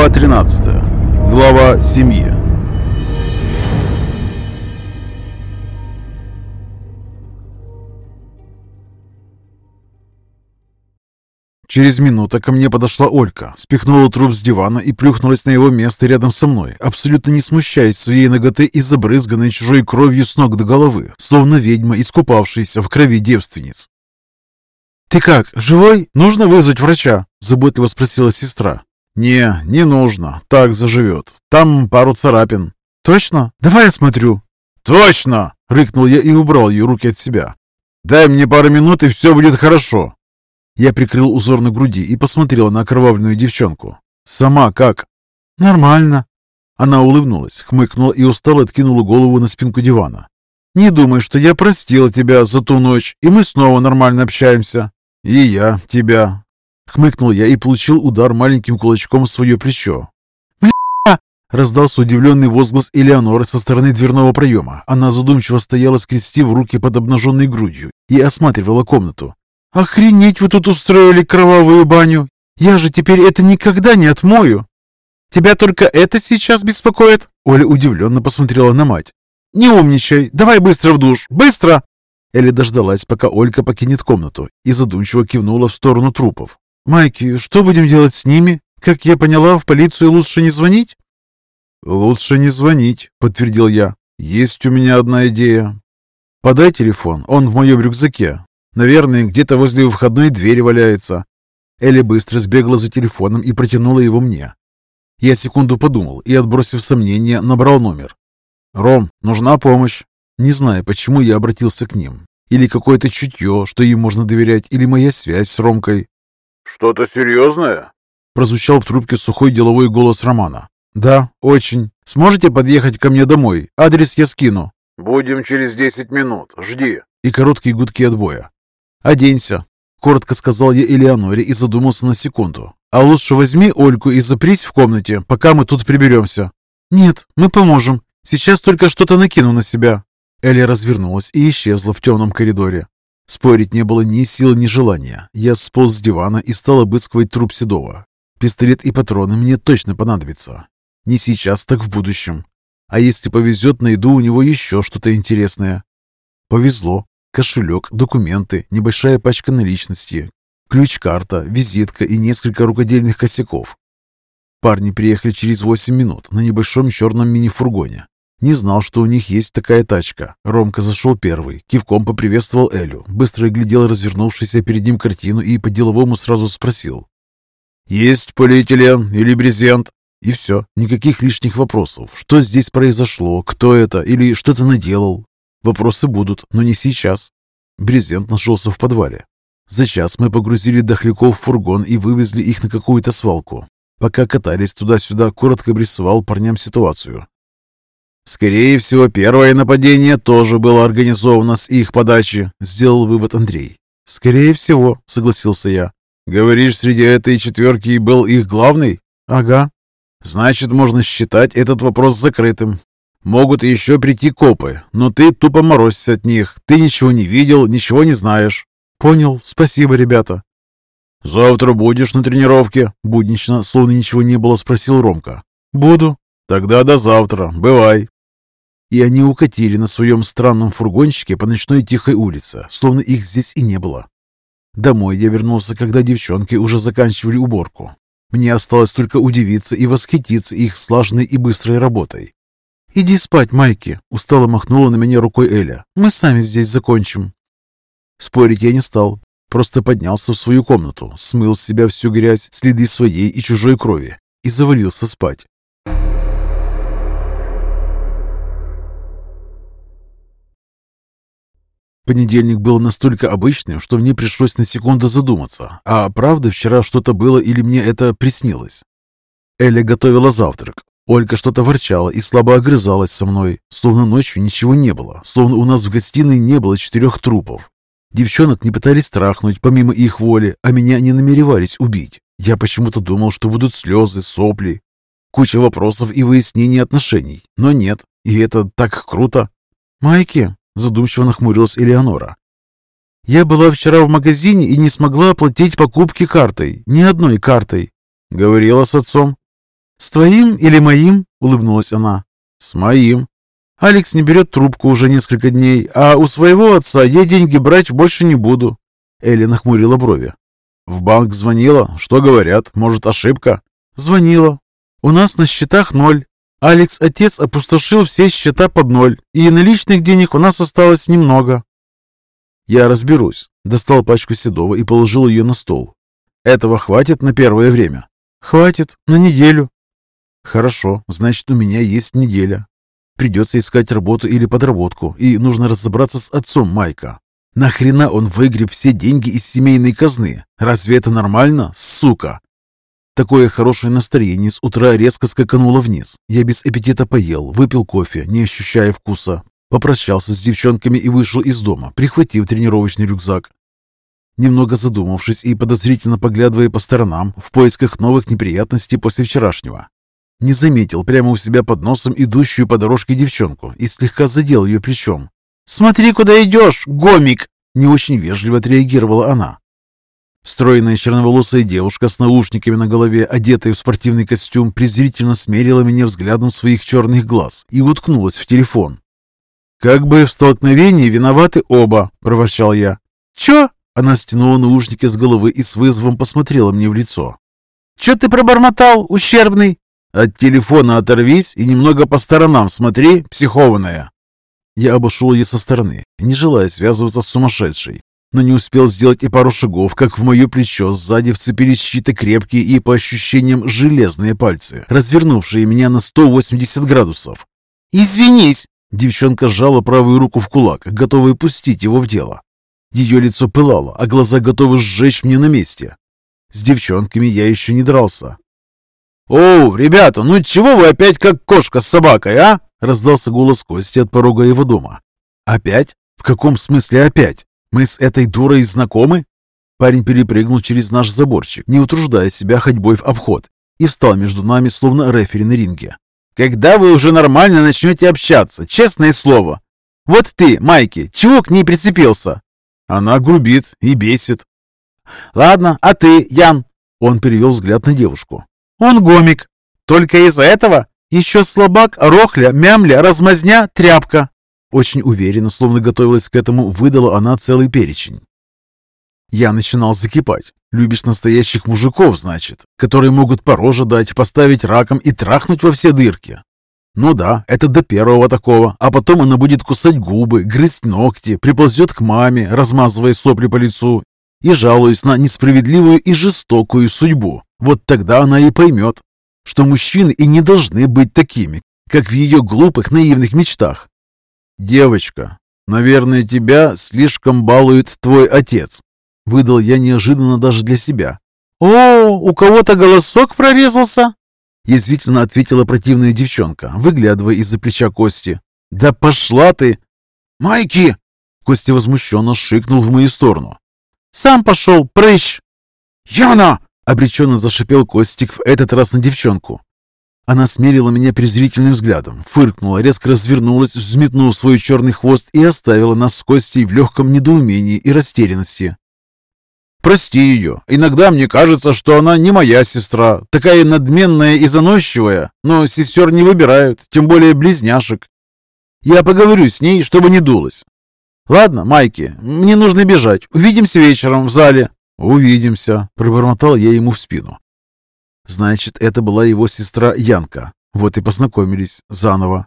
Глава 13. Глава семьи. Через минуту ко мне подошла Олька, спихнула труп с дивана и плюхнулась на его место рядом со мной, абсолютно не смущаясь своей ноготы и забрызганной чужой кровью с ног до головы, словно ведьма, искупавшаяся в крови девственниц. «Ты как, живой? Нужно вызвать врача?» – заботливо спросила сестра. «Не, не нужно. Так заживет. Там пару царапин». «Точно? Давай я смотрю». «Точно!» – рыкнул я и убрал ее руки от себя. «Дай мне пару минут, и все будет хорошо». Я прикрыл узор на груди и посмотрел на окровавленную девчонку. «Сама как?» «Нормально». Она улыбнулась, хмыкнула и устало откинула голову на спинку дивана. «Не думай, что я простил тебя за ту ночь, и мы снова нормально общаемся». «И я тебя». Хмыкнул я и получил удар маленьким кулачком в свое плечо. Раздался удивленный возглас Элеоноры со стороны дверного проема. Она задумчиво стояла, скрестив руки под обнаженной грудью и осматривала комнату. «Охренеть вы тут устроили кровавую баню! Я же теперь это никогда не отмою!» «Тебя только это сейчас беспокоит?» Оля удивленно посмотрела на мать. «Не умничай! Давай быстро в душ! Быстро!» Эля дождалась, пока Олька покинет комнату, и задумчиво кивнула в сторону трупов. «Майки, что будем делать с ними? Как я поняла, в полицию лучше не звонить?» «Лучше не звонить», — подтвердил я. «Есть у меня одна идея». «Подай телефон, он в моем рюкзаке. Наверное, где-то возле входной двери валяется». Эля быстро сбегала за телефоном и протянула его мне. Я секунду подумал и, отбросив сомнения, набрал номер. «Ром, нужна помощь». Не знаю, почему я обратился к ним. Или какое-то чутье, что им можно доверять, или моя связь с Ромкой. «Что-то серьезное?» Прозвучал в трубке сухой деловой голос Романа. «Да, очень. Сможете подъехать ко мне домой? Адрес я скину». «Будем через десять минут. Жди». И короткие гудки отбоя. «Оденься», — коротко сказал я Элеоноре и задумался на секунду. «А лучше возьми Ольку и запрись в комнате, пока мы тут приберемся». «Нет, мы поможем. Сейчас только что-то накину на себя». Эля развернулась и исчезла в темном коридоре. Спорить не было ни сил, ни желания. Я сполз с дивана и стал обыскивать труп Седова. Пистолет и патроны мне точно понадобятся. Не сейчас, так в будущем. А если повезет, найду у него еще что-то интересное. Повезло. Кошелек, документы, небольшая пачка наличности, ключ-карта, визитка и несколько рукодельных косяков. Парни приехали через 8 минут на небольшом черном мини-фургоне. Не знал, что у них есть такая тачка. Ромка зашел первый, кивком поприветствовал Элю, быстро глядел развернувшуюся перед ним картину и по-деловому сразу спросил. «Есть полиэтилен или брезент?» И все, никаких лишних вопросов. Что здесь произошло, кто это или что ты наделал? Вопросы будут, но не сейчас. Брезент нашелся в подвале. За час мы погрузили дохляков в фургон и вывезли их на какую-то свалку. Пока катались туда-сюда, коротко обрисовал парням ситуацию. «Скорее всего, первое нападение тоже было организовано с их подачи», — сделал вывод Андрей. «Скорее всего», — согласился я. «Говоришь, среди этой четверки был их главный?» «Ага». «Значит, можно считать этот вопрос закрытым. Могут еще прийти копы, но ты тупо морозься от них. Ты ничего не видел, ничего не знаешь. Понял. Спасибо, ребята. Завтра будешь на тренировке? Буднично, словно ничего не было, спросил Ромка. Буду. Тогда до завтра. Бывай. И они укатили на своем странном фургончике по ночной тихой улице, словно их здесь и не было. Домой я вернулся, когда девчонки уже заканчивали уборку. Мне осталось только удивиться и восхититься их слаженной и быстрой работой. «Иди спать, Майки!» — устало махнула на меня рукой Эля. «Мы сами здесь закончим». Спорить я не стал. Просто поднялся в свою комнату, смыл с себя всю грязь, следы своей и чужой крови и завалился спать. Понедельник был настолько обычным, что мне пришлось на секунду задуматься, а правда вчера что-то было или мне это приснилось. Эля готовила завтрак, Ольга что-то ворчала и слабо огрызалась со мной, словно ночью ничего не было, словно у нас в гостиной не было четырех трупов. Девчонок не пытались страхнуть помимо их воли, а меня не намеревались убить. Я почему-то думал, что будут слезы, сопли, куча вопросов и выяснений отношений. Но нет, и это так круто. «Майки», — задумчиво нахмурилась Элеонора, «я была вчера в магазине и не смогла оплатить покупки картой, ни одной картой». «Говорила с отцом?» «С твоим или моим?» — улыбнулась она. «С моим». «Алекс не берет трубку уже несколько дней, а у своего отца я деньги брать больше не буду». Элли нахмурила брови. «В банк звонила? Что говорят? Может, ошибка?» «Звонила. У нас на счетах ноль. Алекс, отец, опустошил все счета под ноль, и наличных денег у нас осталось немного». «Я разберусь», — достал пачку Седова и положил ее на стол. «Этого хватит на первое время?» «Хватит. На неделю». «Хорошо. Значит, у меня есть неделя. Придется искать работу или подработку, и нужно разобраться с отцом Майка. Нахрена он выгреб все деньги из семейной казны? Разве это нормально, сука?» Такое хорошее настроение с утра резко скакануло вниз. Я без аппетита поел, выпил кофе, не ощущая вкуса. Попрощался с девчонками и вышел из дома, прихватив тренировочный рюкзак. Немного задумавшись и подозрительно поглядывая по сторонам в поисках новых неприятностей после вчерашнего, не заметил прямо у себя под носом идущую по дорожке девчонку и слегка задел ее плечом. «Смотри, куда идешь, гомик!» Не очень вежливо отреагировала она. Стройная черноволосая девушка с наушниками на голове, одетая в спортивный костюм, презрительно смерила меня взглядом своих черных глаз и уткнулась в телефон. «Как бы в столкновении виноваты оба», – проворчал я. «Чё?» – она стянула наушники с головы и с вызовом посмотрела мне в лицо. «Чё ты пробормотал, ущербный?» «От телефона оторвись и немного по сторонам смотри, психованная». Я обошел ее со стороны, не желая связываться с сумасшедшей но не успел сделать и пару шагов, как в мое плечо сзади вцепились чьи-то крепкие и, по ощущениям, железные пальцы, развернувшие меня на 180 градусов. «Извинись!» Девчонка сжала правую руку в кулак, готовая пустить его в дело. Ее лицо пылало, а глаза готовы сжечь мне на месте. С девчонками я еще не дрался. «Оу, ребята, ну чего вы опять как кошка с собакой, а?» Раздался голос Кости от порога его дома. «Опять? В каком смысле опять? Мы с этой дурой знакомы?» Парень перепрыгнул через наш заборчик, не утруждая себя ходьбой в обход, и встал между нами, словно рефери на ринге. «Когда вы уже нормально начнете общаться, честное слово? Вот ты, Майки, чего к ней прицепился?» Она грубит и бесит. «Ладно, а ты, Ян?» Он перевел взгляд на девушку. «Он гомик. Только из-за этого? Еще слабак, рохля, мямля, размазня, тряпка. Очень уверенно, словно готовилась к этому, выдала она целый перечень. Я начинал закипать. Любишь настоящих мужиков, значит, которые могут по роже дать, поставить раком и трахнуть во все дырки. Ну да, это до первого такого, а потом она будет кусать губы, грызть ногти, приползет к маме, размазывая сопли по лицу и жалуясь на несправедливую и жестокую судьбу. Вот тогда она и поймет, что мужчины и не должны быть такими, как в ее глупых наивных мечтах. «Девочка, наверное, тебя слишком балует твой отец», — выдал я неожиданно даже для себя. «О, у кого-то голосок прорезался?» Язвительно ответила противная девчонка, выглядывая из-за плеча Кости. «Да пошла ты!» «Майки!» Костя возмущенно шикнул в мою сторону. «Сам пошел, прыщ!» «Яна!» — обреченно зашипел Костик в этот раз на девчонку. Она смерила меня презрительным взглядом, фыркнула, резко развернулась, взметнув свой черный хвост и оставила нас с Костей в легком недоумении и растерянности. «Прости ее. Иногда мне кажется, что она не моя сестра, такая надменная и заносчивая, но сестер не выбирают, тем более близняшек. Я поговорю с ней, чтобы не дулась. Ладно, Майки, мне нужно бежать. Увидимся вечером в зале». «Увидимся», — пробормотал я ему в спину. Значит, это была его сестра Янка. Вот и познакомились заново.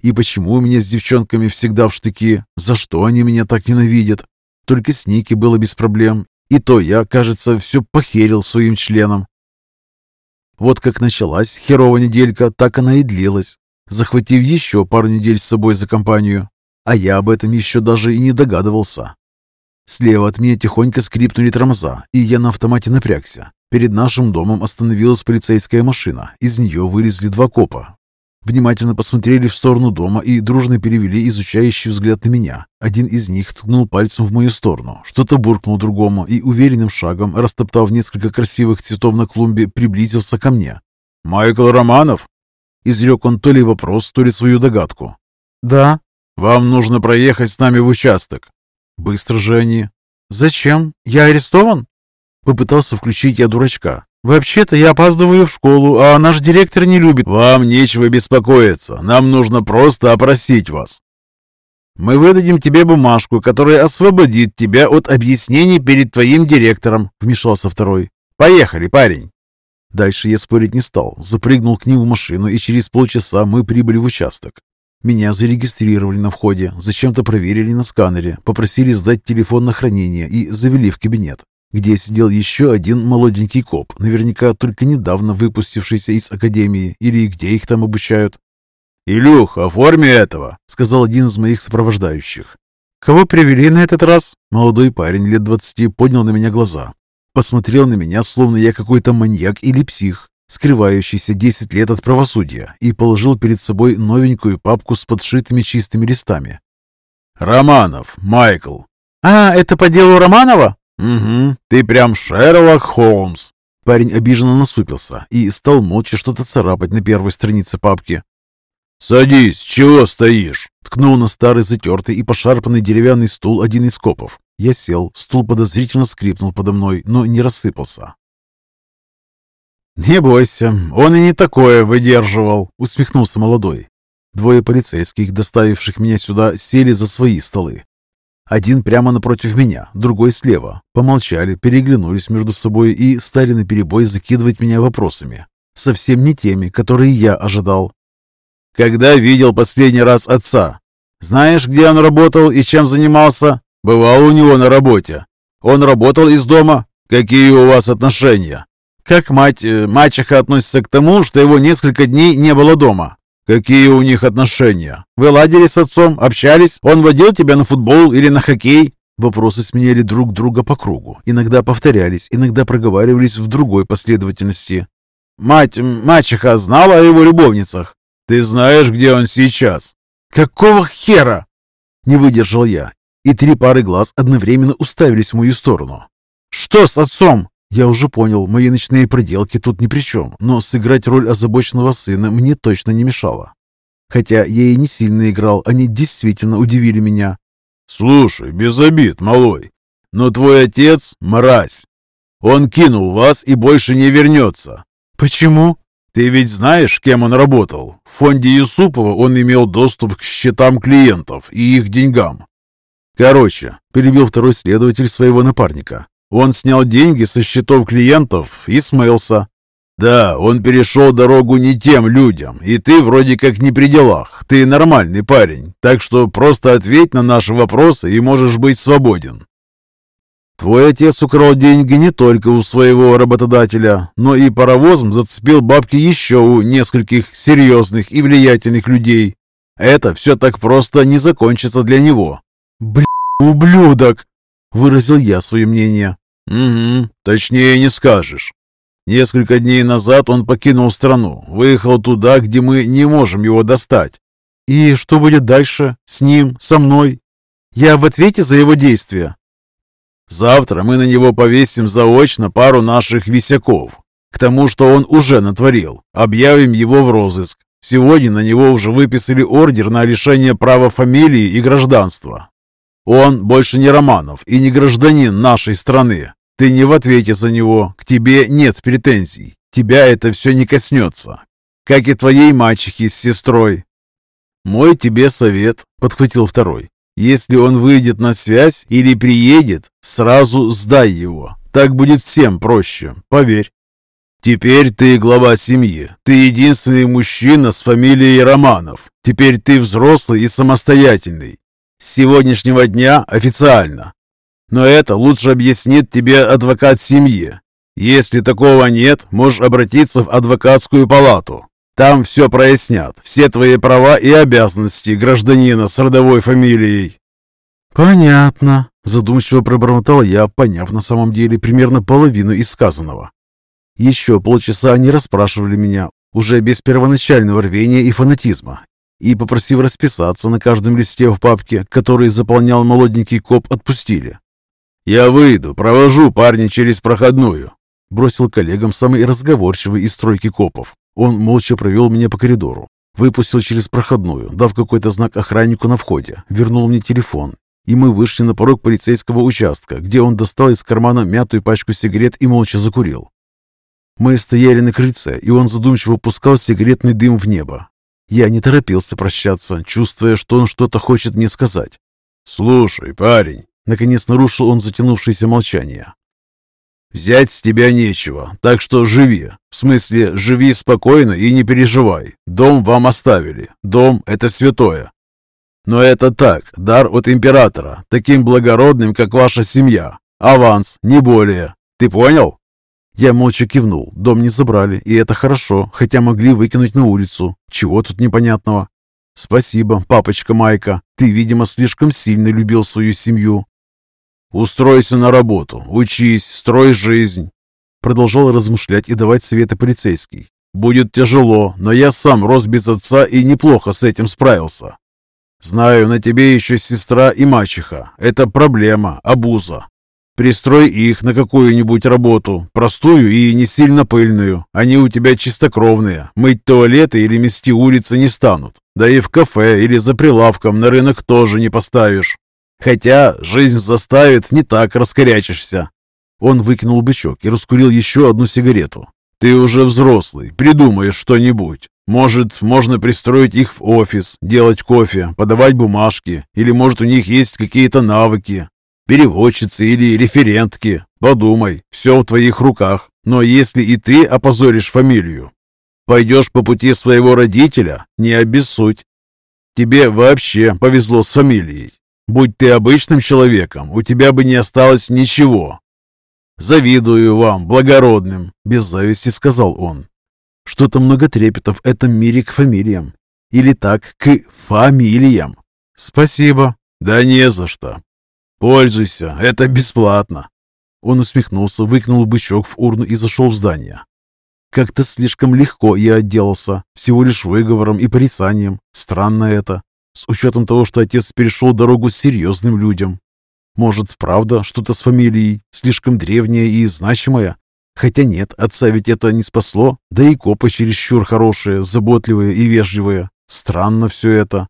И почему у меня с девчонками всегда в штыки? За что они меня так ненавидят? Только с Ники было без проблем. И то я, кажется, все похерил своим членом. Вот как началась херова неделька, так она и длилась, захватив еще пару недель с собой за компанию. А я об этом еще даже и не догадывался. Слева от меня тихонько скрипнули тормоза, и я на автомате напрягся. Перед нашим домом остановилась полицейская машина. Из нее вылезли два копа. Внимательно посмотрели в сторону дома и дружно перевели изучающий взгляд на меня. Один из них ткнул пальцем в мою сторону, что-то буркнул другому и уверенным шагом, растоптав несколько красивых цветов на клумбе, приблизился ко мне. «Майкл Романов?» Изрек он то ли вопрос, то ли свою догадку. «Да». «Вам нужно проехать с нами в участок». «Быстро же они». «Зачем? Я арестован?» Попытался включить я дурачка. «Вообще-то я опаздываю в школу, а наш директор не любит». «Вам нечего беспокоиться. Нам нужно просто опросить вас». «Мы выдадим тебе бумажку, которая освободит тебя от объяснений перед твоим директором», — вмешался второй. «Поехали, парень». Дальше я спорить не стал, запрыгнул к ним в машину, и через полчаса мы прибыли в участок. Меня зарегистрировали на входе, зачем-то проверили на сканере, попросили сдать телефон на хранение и завели в кабинет, где сидел еще один молоденький коп, наверняка только недавно выпустившийся из академии, или где их там обучают. «Илюх, оформи этого», — сказал один из моих сопровождающих. «Кого привели на этот раз?» Молодой парень лет двадцати поднял на меня глаза. Посмотрел на меня, словно я какой-то маньяк или псих, скрывающийся десять лет от правосудия, и положил перед собой новенькую папку с подшитыми чистыми листами. «Романов, Майкл». «А, это по делу Романова?» «Угу, ты прям Шерлок Холмс». Парень обиженно насупился и стал молча что-то царапать на первой странице папки. «Садись, чего стоишь?» Ткнул на старый затертый и пошарпанный деревянный стул один из копов. Я сел, стул подозрительно скрипнул подо мной, но не рассыпался. «Не бойся, он и не такое выдерживал», — усмехнулся молодой. Двое полицейских, доставивших меня сюда, сели за свои столы. Один прямо напротив меня, другой слева. Помолчали, переглянулись между собой и стали наперебой закидывать меня вопросами. Совсем не теми, которые я ожидал. «Когда видел последний раз отца? Знаешь, где он работал и чем занимался? Бывал у него на работе. Он работал из дома? Какие у вас отношения?» Как мать, э, мачеха относится к тому, что его несколько дней не было дома? Какие у них отношения? Вы ладили с отцом, общались? Он водил тебя на футбол или на хоккей? Вопросы сменяли друг друга по кругу. Иногда повторялись, иногда проговаривались в другой последовательности. Мать, мачеха знала о его любовницах? Ты знаешь, где он сейчас? Какого хера? Не выдержал я, и три пары глаз одновременно уставились в мою сторону. Что с отцом? Я уже понял, мои ночные проделки тут ни при чем, но сыграть роль озабоченного сына мне точно не мешало. Хотя я и не сильно играл, они действительно удивили меня. «Слушай, без обид, малой, но твой отец — мразь. Он кинул вас и больше не вернется». «Почему?» «Ты ведь знаешь, кем он работал? В фонде Юсупова он имел доступ к счетам клиентов и их деньгам». «Короче», — перебил второй следователь своего напарника, он снял деньги со счетов клиентов и смылся. Да, он перешел дорогу не тем людям, и ты вроде как не при делах. Ты нормальный парень, так что просто ответь на наши вопросы и можешь быть свободен. Твой отец украл деньги не только у своего работодателя, но и паровозом зацепил бабки еще у нескольких серьезных и влиятельных людей. Это все так просто не закончится для него. Блин, ублюдок! Выразил я свое мнение. «Угу, точнее не скажешь. Несколько дней назад он покинул страну, выехал туда, где мы не можем его достать. И что будет дальше? С ним? Со мной? Я в ответе за его действия?» «Завтра мы на него повесим заочно пару наших висяков. К тому, что он уже натворил. Объявим его в розыск. Сегодня на него уже выписали ордер на лишение права фамилии и гражданства. Он больше не Романов и не гражданин нашей страны. Ты не в ответе за него, к тебе нет претензий. Тебя это все не коснется, как и твоей мачехи с сестрой. Мой тебе совет, подхватил второй. Если он выйдет на связь или приедет, сразу сдай его. Так будет всем проще, поверь. Теперь ты глава семьи. Ты единственный мужчина с фамилией Романов. Теперь ты взрослый и самостоятельный. С сегодняшнего дня официально. Но это лучше объяснит тебе адвокат семьи. Если такого нет, можешь обратиться в адвокатскую палату. Там все прояснят, все твои права и обязанности гражданина с родовой фамилией. Понятно, задумчиво пробормотал я, поняв на самом деле примерно половину из сказанного. Еще полчаса они расспрашивали меня, уже без первоначального рвения и фанатизма, и, попросив расписаться на каждом листе в папке, который заполнял молоденький коп, отпустили. «Я выйду, провожу парня через проходную», — бросил коллегам самый разговорчивый из стройки копов. Он молча провел меня по коридору, выпустил через проходную, дав какой-то знак охраннику на входе, вернул мне телефон, и мы вышли на порог полицейского участка, где он достал из кармана мятую пачку сигарет и молча закурил. Мы стояли на крыльце, и он задумчиво пускал сигаретный дым в небо. Я не торопился прощаться, чувствуя, что он что-то хочет мне сказать. «Слушай, парень», — наконец нарушил он затянувшееся молчание. «Взять с тебя нечего, так что живи. В смысле, живи спокойно и не переживай. Дом вам оставили. Дом — это святое. Но это так, дар от императора, таким благородным, как ваша семья. Аванс, не более. Ты понял?» Я молча кивнул. Дом не забрали, и это хорошо, хотя могли выкинуть на улицу. Чего тут непонятного? Спасибо, папочка Майка. Ты, видимо, слишком сильно любил свою семью. Устройся на работу, учись, строй жизнь. Продолжал размышлять и давать советы полицейский. Будет тяжело, но я сам рос без отца и неплохо с этим справился. Знаю, на тебе еще сестра и мачеха. Это проблема, абуза. Пристрой их на какую-нибудь работу, простую и не сильно пыльную. Они у тебя чистокровные. Мыть туалеты или мести улицы не станут. Да и в кафе или за прилавком на рынок тоже не поставишь. Хотя жизнь заставит, не так раскорячишься. Он выкинул бычок и раскурил еще одну сигарету. Ты уже взрослый, придумаешь что-нибудь. Может, можно пристроить их в офис, делать кофе, подавать бумажки, или может у них есть какие-то навыки, переводчицы или референтки. Подумай, все в твоих руках. Но если и ты опозоришь фамилию, пойдешь по пути своего родителя, не обессудь. Тебе вообще повезло с фамилией. Будь ты обычным человеком, у тебя бы не осталось ничего. Завидую вам, благородным, без зависти сказал он. Что-то много трепета в этом мире к фамилиям. Или так, к фамилиям. Спасибо. Да не за что. «Пользуйся, это бесплатно!» Он усмехнулся, выкинул бычок в урну и зашел в здание. Как-то слишком легко я отделался, всего лишь выговором и порицанием. Странно это, с учетом того, что отец перешел дорогу с серьезным людям. Может, правда, что-то с фамилией, слишком древняя и значимая? Хотя нет, отца ведь это не спасло, да и копы чересчур хорошие, заботливые и вежливые. Странно все это.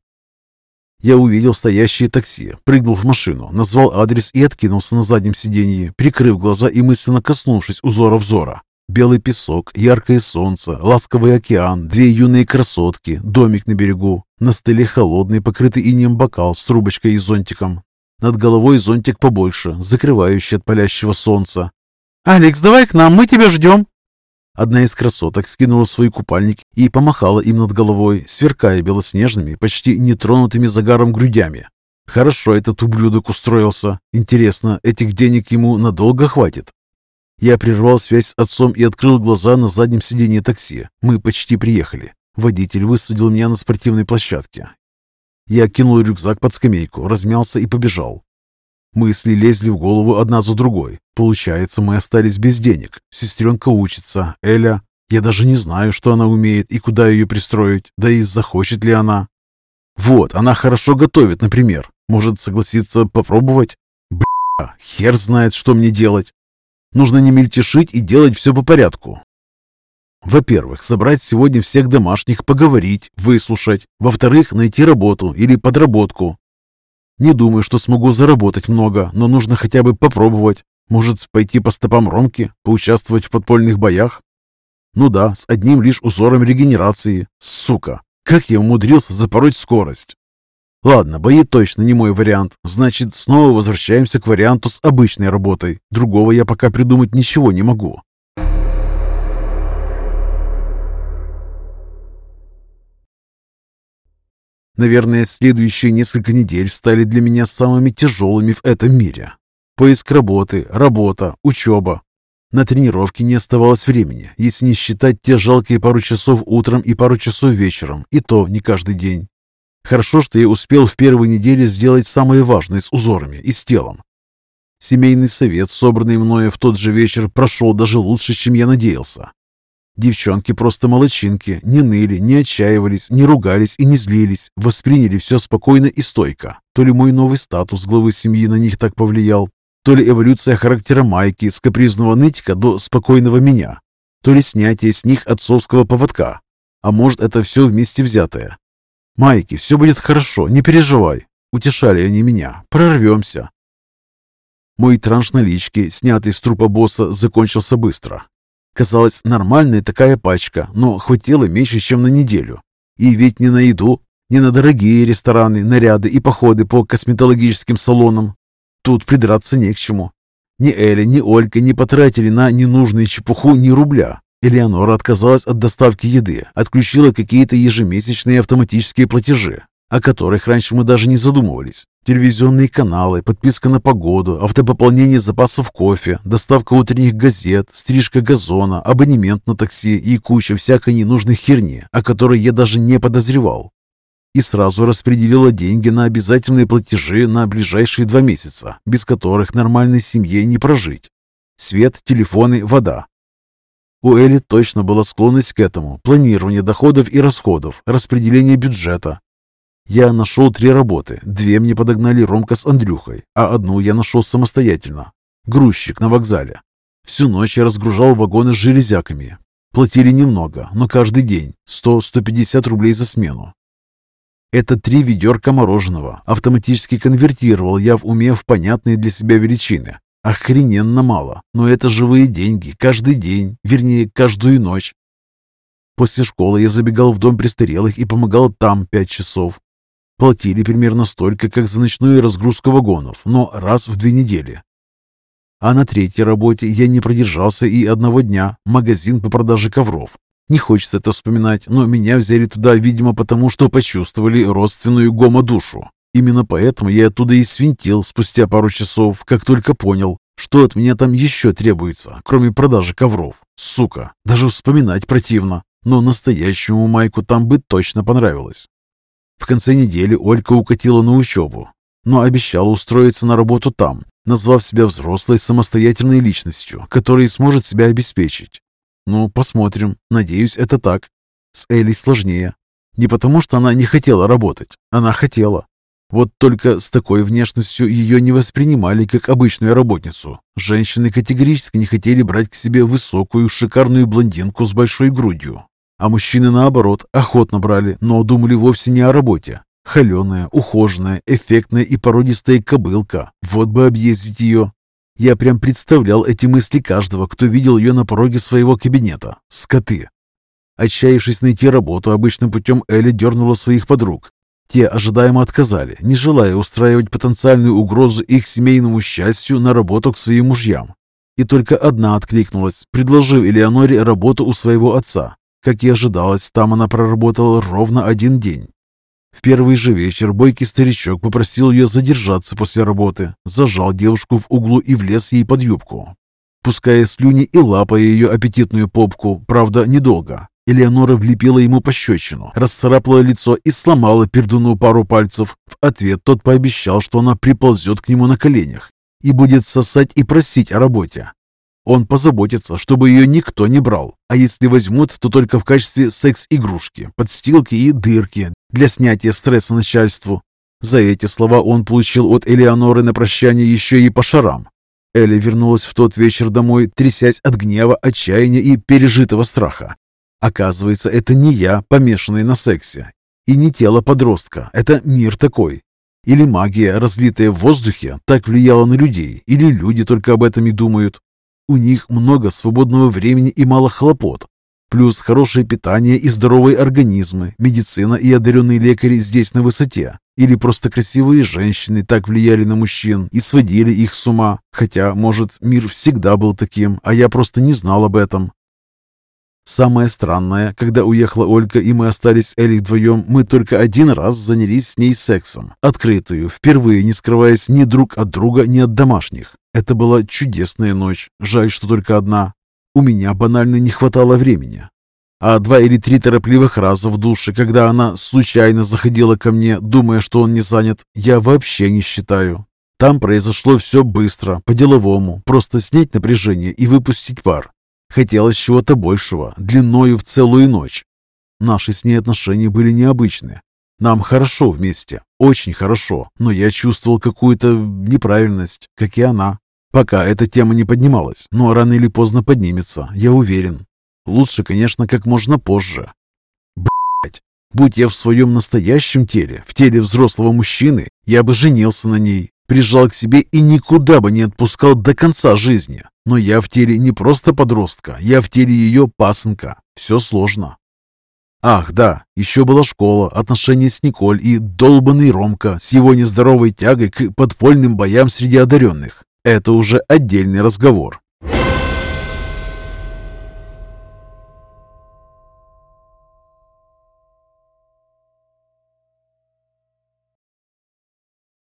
Я увидел стоящее такси, прыгнул в машину, назвал адрес и откинулся на заднем сиденье, прикрыв глаза и мысленно коснувшись узора взора. Белый песок, яркое солнце, ласковый океан, две юные красотки, домик на берегу. На столе холодный, покрытый инеем бокал с трубочкой и зонтиком. Над головой зонтик побольше, закрывающий от палящего солнца. «Алекс, давай к нам, мы тебя ждем!» Одна из красоток скинула свой купальник и помахала им над головой, сверкая белоснежными, почти нетронутыми загаром грудями. Хорошо этот ублюдок устроился. Интересно, этих денег ему надолго хватит? Я прервал связь с отцом и открыл глаза на заднем сиденье такси. Мы почти приехали. Водитель высадил меня на спортивной площадке. Я кинул рюкзак под скамейку, размялся и побежал. Мысли лезли в голову одна за другой. Получается, мы остались без денег. Сестренка учится, Эля... Я даже не знаю, что она умеет и куда ее пристроить, да и захочет ли она. Вот, она хорошо готовит, например. Может, согласиться попробовать? Бля, хер знает, что мне делать. Нужно не мельтешить и делать все по порядку. Во-первых, собрать сегодня всех домашних, поговорить, выслушать. Во-вторых, найти работу или подработку. Не думаю, что смогу заработать много, но нужно хотя бы попробовать. Может, пойти по стопам Ромки, поучаствовать в подпольных боях? Ну да, с одним лишь узором регенерации. Сука, как я умудрился запороть скорость? Ладно, бои точно не мой вариант. Значит, снова возвращаемся к варианту с обычной работой. Другого я пока придумать ничего не могу. Наверное, следующие несколько недель стали для меня самыми тяжелыми в этом мире. Поиск работы, работа, учеба. На тренировки не оставалось времени, если не считать те жалкие пару часов утром и пару часов вечером, и то не каждый день. Хорошо, что я успел в первой неделе сделать самое важное с узорами и с телом. Семейный совет, собранный мною в тот же вечер, прошел даже лучше, чем я надеялся. Девчонки просто молочинки, не ныли, не отчаивались, не ругались и не злились, восприняли все спокойно и стойко. То ли мой новый статус главы семьи на них так повлиял, то ли эволюция характера Майки с капризного нытика до спокойного меня, то ли снятие с них отцовского поводка. А может, это все вместе взятое. «Майки, все будет хорошо, не переживай», — утешали они меня. «Прорвемся». Мой транш налички, снятый с трупа босса, закончился быстро. Казалось, нормальная такая пачка, но хватило меньше, чем на неделю. И ведь не на еду, не на дорогие рестораны, наряды и походы по косметологическим салонам. Тут придраться не к чему. Ни Эля, ни Ольга не потратили на ненужную чепуху ни рубля. Элеонора отказалась от доставки еды, отключила какие-то ежемесячные автоматические платежи, о которых раньше мы даже не задумывались. Телевизионные каналы, подписка на погоду, автопополнение запасов кофе, доставка утренних газет, стрижка газона, абонемент на такси и куча всякой ненужной херни, о которой я даже не подозревал. И сразу распределила деньги на обязательные платежи на ближайшие два месяца, без которых нормальной семье не прожить. Свет, телефоны, вода. У Эли точно была склонность к этому. Планирование доходов и расходов, распределение бюджета. Я нашел три работы. Две мне подогнали Ромка с Андрюхой, а одну я нашел самостоятельно. Грузчик на вокзале. Всю ночь я разгружал вагоны с железяками. Платили немного, но каждый день. 100-150 рублей за смену. Это три ведерка мороженого. Автоматически конвертировал я в уме в понятные для себя величины. Охрененно мало, но это живые деньги, каждый день, вернее, каждую ночь. После школы я забегал в дом престарелых и помогал там пять часов. Платили примерно столько, как за ночную разгрузку вагонов, но раз в две недели. А на третьей работе я не продержался и одного дня. Магазин по продаже ковров. Не хочется это вспоминать, но меня взяли туда, видимо, потому что почувствовали родственную гомо-душу. Именно поэтому я оттуда и свинтил спустя пару часов, как только понял, что от меня там еще требуется, кроме продажи ковров. Сука, даже вспоминать противно, но настоящему Майку там бы точно понравилось. В конце недели Олька укатила на учебу, но обещала устроиться на работу там, назвав себя взрослой самостоятельной личностью, которая сможет себя обеспечить. Ну, посмотрим. Надеюсь, это так. С Элей сложнее. Не потому, что она не хотела работать. Она хотела. Вот только с такой внешностью ее не воспринимали как обычную работницу. Женщины категорически не хотели брать к себе высокую, шикарную блондинку с большой грудью. А мужчины, наоборот, охотно брали, но думали вовсе не о работе. Холеная, ухоженная, эффектная и породистая кобылка. Вот бы объездить ее. Я прям представлял эти мысли каждого, кто видел ее на пороге своего кабинета. Скоты. Отчаявшись найти работу обычным путем, Элли дернула своих подруг. Те ожидаемо отказали, не желая устраивать потенциальную угрозу их семейному счастью на работу к своим мужьям. И только одна откликнулась, предложив Элеоноре работу у своего отца. Как и ожидалось, там она проработала ровно один день. В первый же вечер бойкий старичок попросил ее задержаться после работы, зажал девушку в углу и влез ей под юбку, пуская слюни и лапая ее аппетитную попку, правда, недолго. Элеонора влепила ему пощечину, расцарапала лицо и сломала пердуну пару пальцев. В ответ тот пообещал, что она приползет к нему на коленях и будет сосать и просить о работе. Он позаботится, чтобы ее никто не брал, а если возьмут, то только в качестве секс-игрушки, подстилки и дырки для снятия стресса начальству. За эти слова он получил от Элеоноры на прощание еще и по шарам. Эля вернулась в тот вечер домой, трясясь от гнева, отчаяния и пережитого страха. Оказывается, это не я, помешанный на сексе, и не тело подростка, это мир такой. Или магия, разлитая в воздухе, так влияла на людей, или люди только об этом и думают. У них много свободного времени и мало хлопот. Плюс хорошее питание и здоровые организмы, медицина и одаренные лекари здесь на высоте. Или просто красивые женщины так влияли на мужчин и сводили их с ума. Хотя, может, мир всегда был таким, а я просто не знал об этом. Самое странное, когда уехала Ольга и мы остались Элей вдвоем, мы только один раз занялись с ней сексом. Открытую, впервые не скрываясь ни друг от друга, ни от домашних. Это была чудесная ночь. Жаль, что только одна. У меня банально не хватало времени. А два или три торопливых раза в душе, когда она случайно заходила ко мне, думая, что он не занят, я вообще не считаю. Там произошло все быстро, по-деловому, просто снять напряжение и выпустить пар. Хотелось чего-то большего, длиною в целую ночь. Наши с ней отношения были необычны. Нам хорошо вместе, очень хорошо, но я чувствовал какую-то неправильность, как и она. Пока эта тема не поднималась, но рано или поздно поднимется, я уверен. Лучше, конечно, как можно позже. Блять, будь я в своем настоящем теле, в теле взрослого мужчины, я бы женился на ней, прижал к себе и никуда бы не отпускал до конца жизни. Но я в теле не просто подростка, я в теле ее пасынка. Все сложно. Ах, да, еще была школа, отношения с Николь и долбанный Ромка с его нездоровой тягой к подпольным боям среди одаренных. Это уже отдельный разговор.